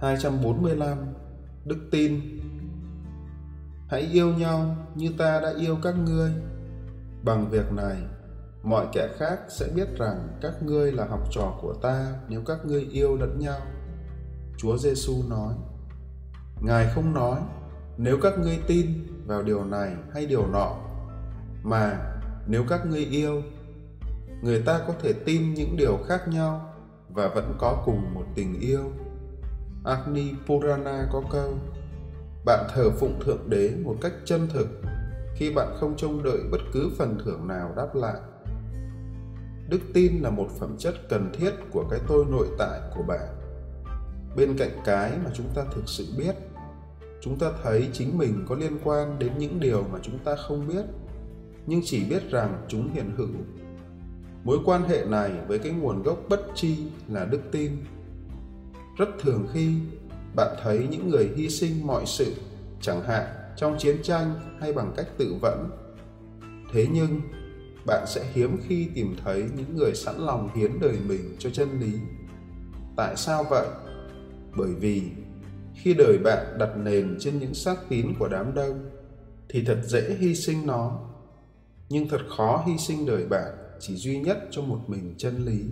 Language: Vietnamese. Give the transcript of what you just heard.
245 Đức tin Hãy yêu nhau như ta đã yêu các ngươi. Bằng việc này, mọi kẻ khác sẽ biết rằng các ngươi là học trò của ta nếu các ngươi yêu lẫn nhau. Chúa Giêsu nói: Ngài không nói nếu các ngươi tin vào điều này hay điều nọ, mà nếu các ngươi yêu, người ta có thể tin những điều khác nhau và vẫn có cùng một tình yêu. Agni Purana có câu, bạn thờ phụng thượng đế một cách chân thực khi bạn không trông đợi bất cứ phần thưởng nào đáp lại. Đức tin là một phẩm chất cần thiết của cái tôi nội tại của bạn. Bên cạnh cái mà chúng ta thực sự biết, chúng ta thấy chính mình có liên quan đến những điều mà chúng ta không biết, nhưng chỉ biết rằng chúng hiện hữu. Mối quan hệ này với cái nguồn gốc bất chi là đức tin rất thường khi bạn thấy những người hy sinh mọi sự, chẳng hạn trong chiến tranh hay bằng cách tự vẫn. Thế nhưng, bạn sẽ hiếm khi tìm thấy những người sẵn lòng hiến đời mình cho chân lý. Tại sao vậy? Bởi vì khi đời bạn đặt nền trên những xác tín của đám đông, thì thật dễ hy sinh nó. Nhưng thật khó hy sinh đời bạn chỉ duy nhất cho một mình chân lý.